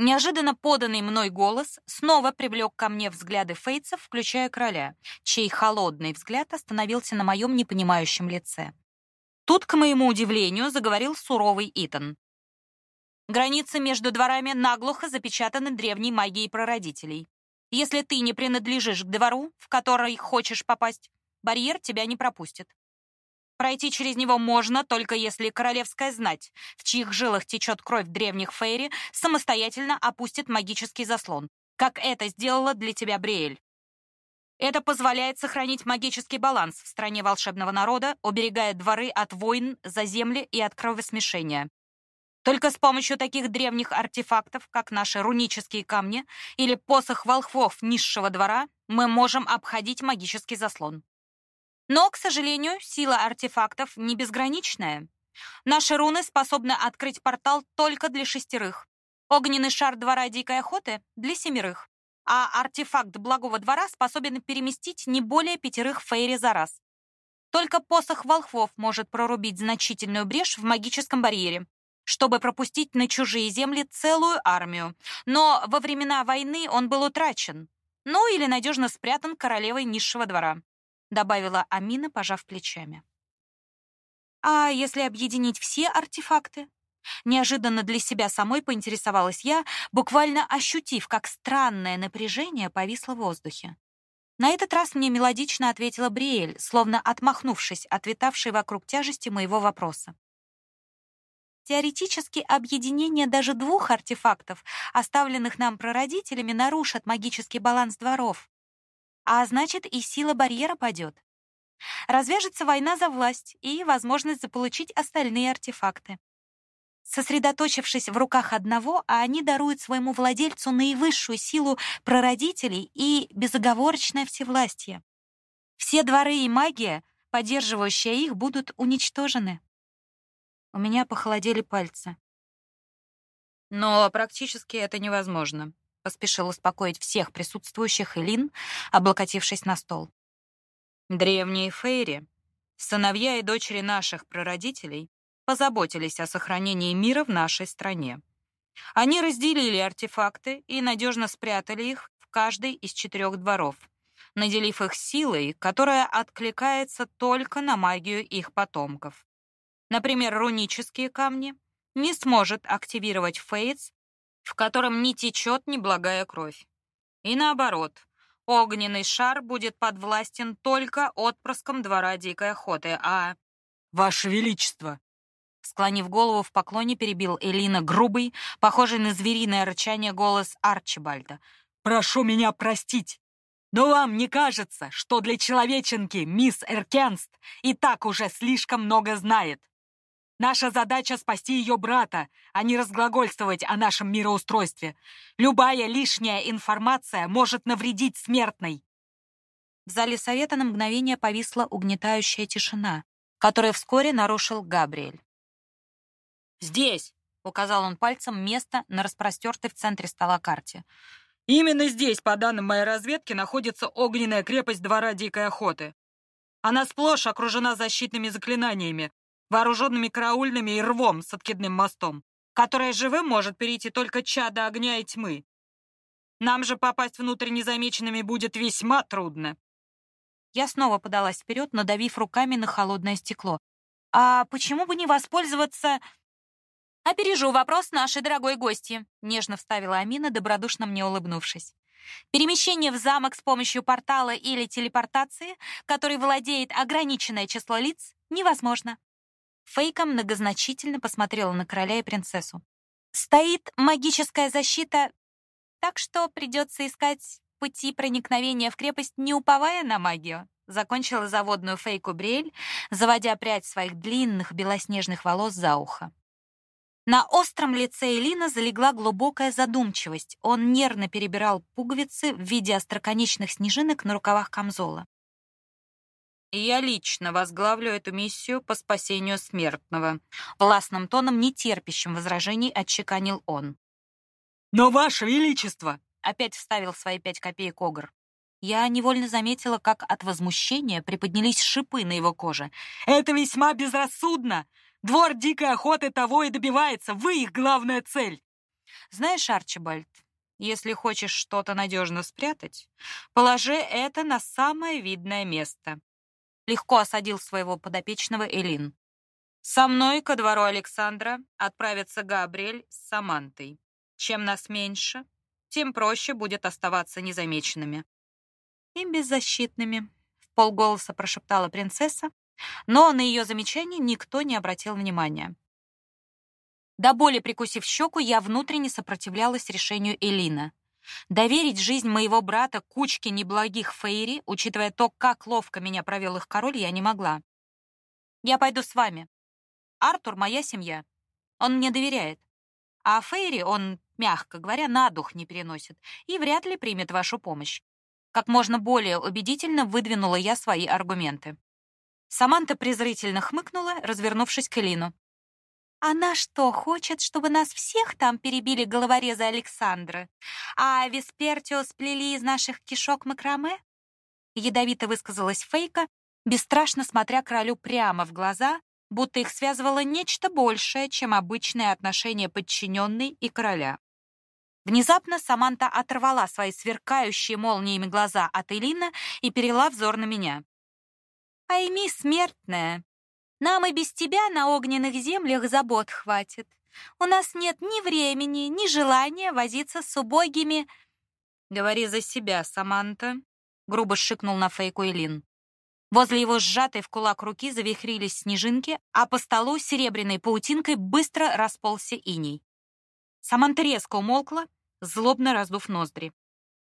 Неожиданно поданный мной голос снова привлек ко мне взгляды фейцев, включая короля, чей холодный взгляд остановился на моем непонимающем лице. Тут, к моему удивлению, заговорил суровый Итан. Границы между дворами наглухо запечатаны древней магией прародителей. Если ты не принадлежишь к двору, в который хочешь попасть, барьер тебя не пропустит. Пройти через него можно, только если королевская знать, в чьих жилах течет кровь древних фейри, самостоятельно опустит магический заслон, как это сделала для тебя Бриэль. Это позволяет сохранить магический баланс в стране волшебного народа, уберегая дворы от войн за земли и от кровосмешения. Только с помощью таких древних артефактов, как наши рунические камни или посох волхвов низшего двора, мы можем обходить магический заслон. Но, к сожалению, сила артефактов не безграничная. Наши руны способны открыть портал только для шестерых. Огненный шар двора дикой охоты — для семерых. А артефакт благого двора способен переместить не более пятерых фейри за раз. Только посох волхвов может прорубить значительную брешь в магическом барьере, чтобы пропустить на чужие земли целую армию. Но во времена войны он был утрачен. Ну или надежно спрятан королевой низшего двора добавила Амина, пожав плечами. А если объединить все артефакты? Неожиданно для себя самой поинтересовалась я, буквально ощутив, как странное напряжение повисло в воздухе. На этот раз мне мелодично ответила Бриэль, словно отмахнувшись от витавшей вокруг тяжести моего вопроса. Теоретически объединение даже двух артефактов, оставленных нам прародителями, нарушит магический баланс дворов а значит и сила барьера падет. Развяжется война за власть и возможность заполучить остальные артефакты. Сосредоточившись в руках одного, они даруют своему владельцу наивысшую силу прародителей и безоговорочное всевластие. Все дворы и магия, поддерживающая их, будут уничтожены. У меня похолодели пальцы. Но практически это невозможно, поспешил успокоить всех присутствующих Элин, облокотившись на стол. Древние фейри, сыновья и дочери наших прародителей, позаботились о сохранении мира в нашей стране. Они разделили артефакты и надежно спрятали их в каждый из четырех дворов, наделив их силой, которая откликается только на магию их потомков. Например, рунические камни не сможет активировать фейц, в котором не течет неблагая кровь. И наоборот, огненный шар будет подвластен только отпрыском двора дикой охоты, а... «Ваше Величество!» Склонив голову в поклоне, перебил Элина грубый, похожий на звериное рычание голос Арчибальда. «Прошу меня простить, но вам не кажется, что для человеченки мисс Эркенст и так уже слишком много знает? Наша задача — спасти ее брата, а не разглагольствовать о нашем мироустройстве. Любая лишняя информация может навредить смертной. В зале совета на мгновение повисла угнетающая тишина, которую вскоре нарушил Габриэль. «Здесь!» — указал он пальцем место на распростертой в центре стола карте. «Именно здесь, по данным моей разведки, находится огненная крепость двора дикой охоты. Она сплошь окружена защитными заклинаниями, вооруженными караульными и рвом с откидным мостом, которое живым может перейти только чада огня и тьмы. Нам же попасть внутрь незамеченными будет весьма трудно. Я снова подалась вперед, надавив руками на холодное стекло. А почему бы не воспользоваться... Опережу вопрос нашей дорогой гости, нежно вставила Амина, добродушно мне улыбнувшись. Перемещение в замок с помощью портала или телепортации, который владеет ограниченное число лиц, невозможно. Фейка многозначительно посмотрела на короля и принцессу. Стоит магическая защита, так что придется искать пути проникновения в крепость, не уповая на магию. Закончила заводную фейку Бриэль, заводя прядь своих длинных белоснежных волос за ухо. На остром лице Элина залегла глубокая задумчивость. Он нервно перебирал пуговицы в виде остроконечных снежинок на рукавах камзола и я лично возглавлю эту миссию по спасению смертного. Властным тоном, не терпящим возражений, отчеканил он. «Но, Ваше Величество!» — опять вставил свои пять копеек Огр. Я невольно заметила, как от возмущения приподнялись шипы на его коже. «Это весьма безрассудно! Двор дикой охоты того и добивается, вы их главная цель!» «Знаешь, Арчибальд, если хочешь что-то надежно спрятать, положи это на самое видное место легко осадил своего подопечного Элин. Со мной ко двору Александра отправится Габриэль с Самантой. Чем нас меньше, тем проще будет оставаться незамеченными. И беззащитными, в полголоса прошептала принцесса, но на ее замечание никто не обратил внимания. До боли прикусив щеку, я внутренне сопротивлялась решению Элина. Доверить жизнь моего брата кучке неблагих фейри, учитывая то, как ловко меня провел их король, я не могла. Я пойду с вами. Артур — моя семья. Он мне доверяет. А фейри он, мягко говоря, на дух не переносит и вряд ли примет вашу помощь. Как можно более убедительно выдвинула я свои аргументы. Саманта презрительно хмыкнула, развернувшись к Элину. Она что, хочет, чтобы нас всех там перебили головорезы Александры, а Веспертио сплели из наших кишок макраме? Ядовито высказалась Фейка, бесстрашно смотря королю прямо в глаза, будто их связывало нечто большее, чем обычное отношение подчиненной и короля. Внезапно Саманта оторвала свои сверкающие молниями глаза от Элина и перела взор на меня. «Пойми, смертная, нам и без тебя на огненных землях забот хватит. У нас нет ни времени, ни желания возиться с убогими...» «Говори за себя, Саманта», — грубо шикнул на Фейку Элин. Возле его сжатой в кулак руки завихрились снежинки, а по столу серебряной паутинкой быстро расползся иней. Саманта резко умолкла, злобно раздув ноздри.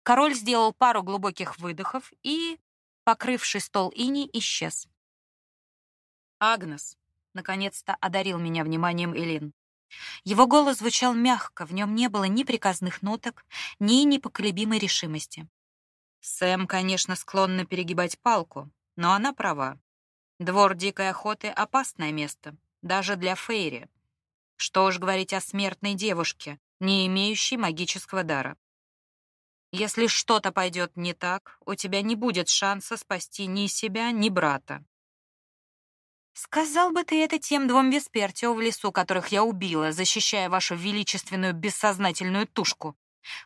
Король сделал пару глубоких выдохов и, покрывший стол иней, исчез. Агнес, наконец-то одарил меня вниманием Элин. Его голос звучал мягко, в нем не было ни приказных ноток, ни непоколебимой решимости. Сэм, конечно, склонна перегибать палку, но она права. Двор дикой охоты — опасное место. даже для Фейри. Что уж говорить о смертной девушке, не имеющей магического дара. Если что-то пойдет не так, у тебя не будет шанса спасти ни себя, ни брата. Сказал бы ты это тем двум Веспертио в лесу, которых я убила, защищая вашу величественную бессознательную тушку.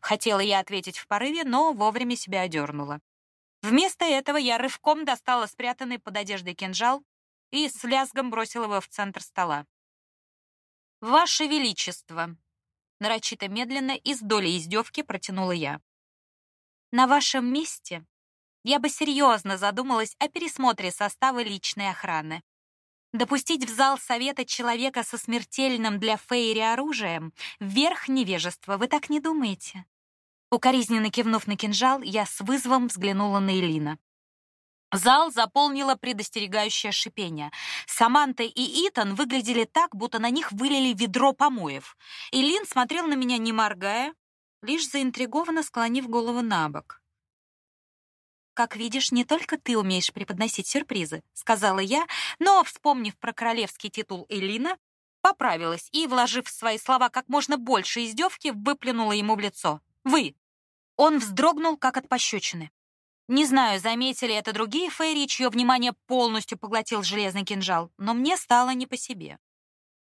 Хотела я ответить в порыве, но вовремя себя одернула. Вместо этого я рывком достала спрятанный под одеждой кинжал и с лязгом бросила его в центр стола. «Ваше Величество!» Нарочито медленно и с долей издевки протянула я. «На вашем месте я бы серьезно задумалась о пересмотре состава личной охраны. Допустить в зал совета человека со смертельным для Фейри оружием — верх невежества, вы так не думаете? Укоризненно кивнув на кинжал, я с вызовом взглянула на Элина. Зал заполнило предостерегающее шипение. Саманта и Итан выглядели так, будто на них вылили ведро помоев. Элин смотрел на меня, не моргая, лишь заинтригованно склонив голову на бок. Как видишь, не только ты умеешь преподносить сюрпризы, сказала я, но, вспомнив про королевский титул Элина, поправилась и, вложив в свои слова как можно больше издевки, выплюнула ему в лицо. Вы. Он вздрогнул как от пощечины. Не знаю, заметили это другие фейри, чье внимание полностью поглотил железный кинжал, но мне стало не по себе.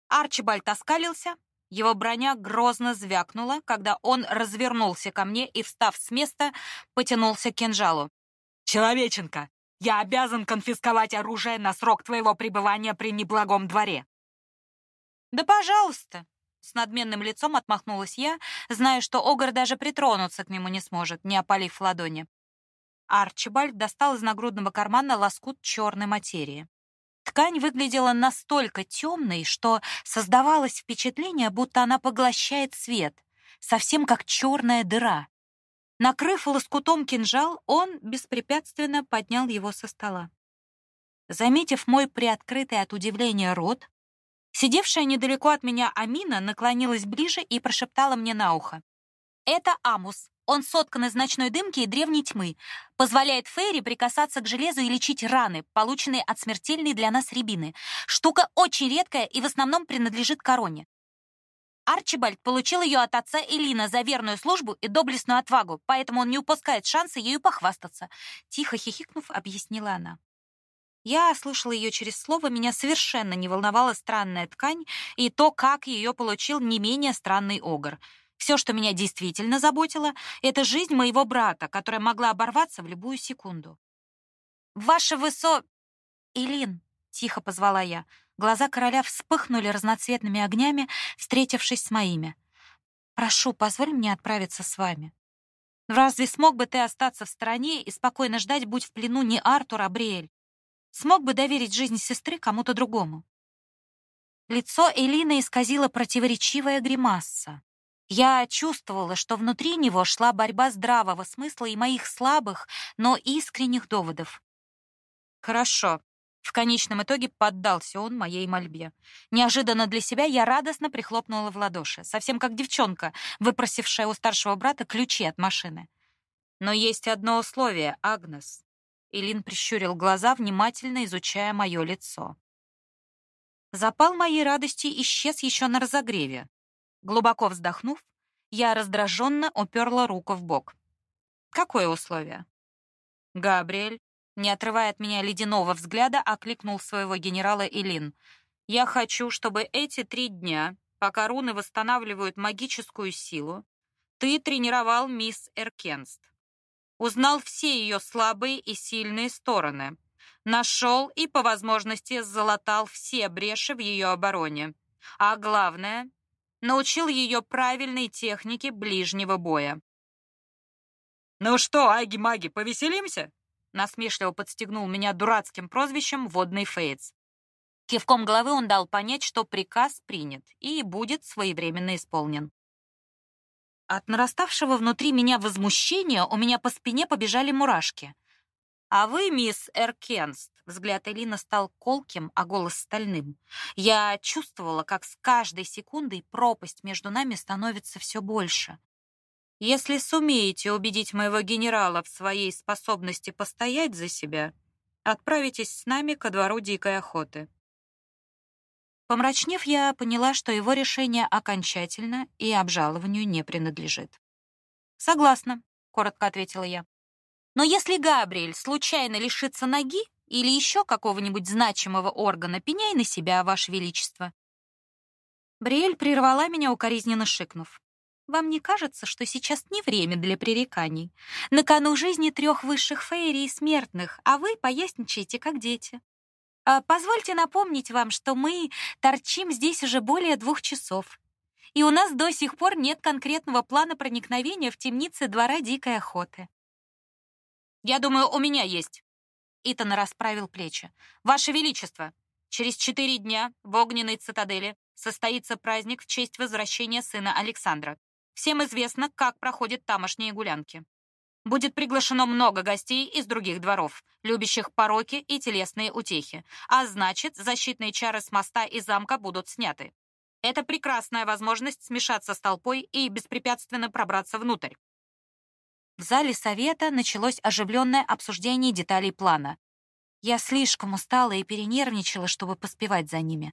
Арчибальд оскалился, его броня грозно звякнула, когда он развернулся ко мне и, встав с места, потянулся к кинжалу. Человеченка, я обязан конфисковать оружие на срок твоего пребывания при неблагом дворе. Да, пожалуйста, с надменным лицом отмахнулась я, зная, что Огр даже притронуться к нему не сможет, не опалив ладони. Арчибальд достал из нагрудного кармана лоскут черной материи. Ткань выглядела настолько темной, что создавалось впечатление, будто она поглощает свет, совсем как черная дыра. Накрыв лоскутом кинжал, он беспрепятственно поднял его со стола. Заметив мой приоткрытый от удивления рот, сидевшая недалеко от меня Амина наклонилась ближе и прошептала мне на ухо. «Это Амус. Он соткан из ночной дымки и древней тьмы. Позволяет Фейри прикасаться к железу и лечить раны, полученные от смертельной для нас рябины. Штука очень редкая и в основном принадлежит короне. Арчибальд получил ее от отца Элина за верную службу и доблестную отвагу, поэтому он не упускает шанса ею похвастаться. Тихо хихикнув, объяснила она. Я слышала ее через слово, меня совершенно не волновала странная ткань и то, как ее получил не менее странный огр. Все, что меня действительно заботило, это жизнь моего брата, которая могла оборваться в любую секунду. «Ваше высо...» «Элин», — тихо позвала я, — Глаза короля вспыхнули разноцветными огнями, встретившись с моими. «Прошу, позволь мне отправиться с вами. Разве смог бы ты остаться в стороне и спокойно ждать, будь в плену не Артур, а Бриэль? Смог бы доверить жизнь сестры кому-то другому?» Лицо Элины исказило противоречивая гримаса. Я чувствовала, что внутри него шла борьба здравого смысла и моих слабых, но искренних доводов. «Хорошо», в конечном итоге поддался он моей мольбе. Неожиданно для себя я радостно прихлопнула в ладоши, совсем как девчонка, выпросившая у старшего брата ключи от машины. Но есть одно условие, Агнес. Илин прищурил глаза, внимательно изучая мое лицо. Запал моей радости исчез еще на разогреве. Глубоко вздохнув, я раздраженно уперла руку в бок. Какое условие? Габриэль не отрывая от меня ледяного взгляда, окликнул своего генерала Илин. «Я хочу, чтобы эти три дня, пока руны восстанавливают магическую силу, ты тренировал мисс Эркенст. Узнал все ее слабые и сильные стороны. Нашел и, по возможности, залатал все бреши в ее обороне. А главное, научил ее правильной технике ближнего боя. «Ну что, аги-маги, повеселимся?» Насмешливо подстегнул меня дурацким прозвищем «Водный Фейтс». Кивком головы он дал понять, что приказ принят и будет своевременно исполнен. От нараставшего внутри меня возмущения у меня по спине побежали мурашки. «А вы, мисс Эркенст», — взгляд Элина стал колким, а голос стальным. Я чувствовала, как с каждой секундой пропасть между нами становится все больше. Если сумеете убедить моего генерала в своей способности постоять за себя, отправитесь с нами ко двору дикой охоты. Помрачнев, я поняла, что его решение окончательно и обжалованию не принадлежит. «Согласна», — коротко ответила я. «Но если Габриэль случайно лишится ноги или еще какого-нибудь значимого органа, пеняй на себя, Ваше Величество». Бриэль прервала меня, укоризненно шикнув. «Вам не кажется, что сейчас не время для пререканий? На кону жизни трех высших фейри и смертных, а вы поясничаете, как дети. А позвольте напомнить вам, что мы торчим здесь уже более двух часов. И у нас до сих пор нет конкретного плана проникновения в темницы двора дикой охоты. Я думаю, у меня есть. Итан расправил плечи. Ваше величество, через четыре дня в огненной цитадели состоится праздник в честь возвращения сына Александра. Всем известно, как проходят тамошние гулянки. Будет приглашено много гостей из других дворов, любящих пороки и телесные утехи, а значит, защитные чары с моста и замка будут сняты. Это прекрасная возможность смешаться с толпой и беспрепятственно пробраться внутрь. В зале совета началось оживленное обсуждение деталей плана. Я слишком устала и перенервничала, чтобы поспевать за ними.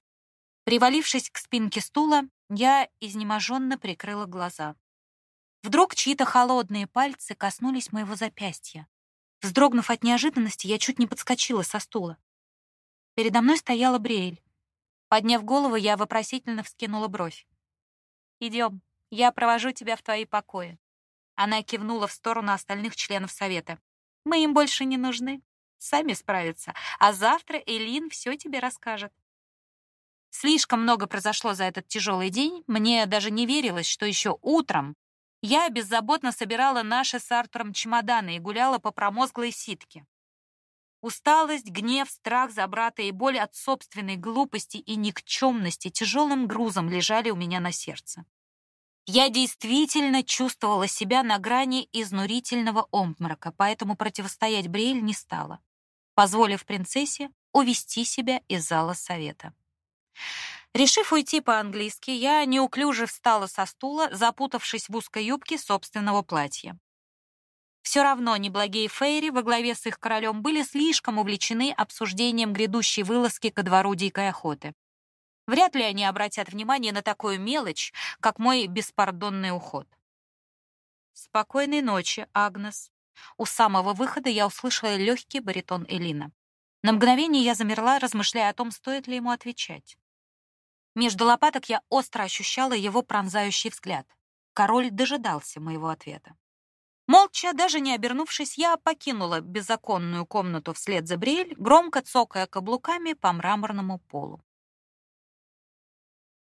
Привалившись к спинке стула, я изнеможенно прикрыла глаза. Вдруг чьи-то холодные пальцы коснулись моего запястья. Вздрогнув от неожиданности, я чуть не подскочила со стула. Передо мной стояла Бриэль. Подняв голову, я вопросительно вскинула бровь. «Идем, я провожу тебя в твои покои». Она кивнула в сторону остальных членов совета. «Мы им больше не нужны. Сами справятся. А завтра Элин все тебе расскажет». Слишком много произошло за этот тяжелый день. Мне даже не верилось, что еще утром я беззаботно собирала наши с Артуром чемоданы и гуляла по промозглой ситке. Усталость, гнев, страх за брата и боль от собственной глупости и никчемности тяжелым грузом лежали у меня на сердце. Я действительно чувствовала себя на грани изнурительного обморока, поэтому противостоять Бриэль не стала, позволив принцессе увести себя из зала совета. Решив уйти по-английски, я неуклюже встала со стула, запутавшись в узкой юбке собственного платья. Все равно неблагие фейри во главе с их королем были слишком увлечены обсуждением грядущей вылазки ко двору дикой охоты. Вряд ли они обратят внимание на такую мелочь, как мой беспардонный уход. «Спокойной ночи, Агнес». У самого выхода я услышала легкий баритон Элина. На мгновение я замерла, размышляя о том, стоит ли ему отвечать. Между лопаток я остро ощущала его пронзающий взгляд. Король дожидался моего ответа. Молча, даже не обернувшись, я покинула беззаконную комнату вслед за Бриэль, громко цокая каблуками по мраморному полу.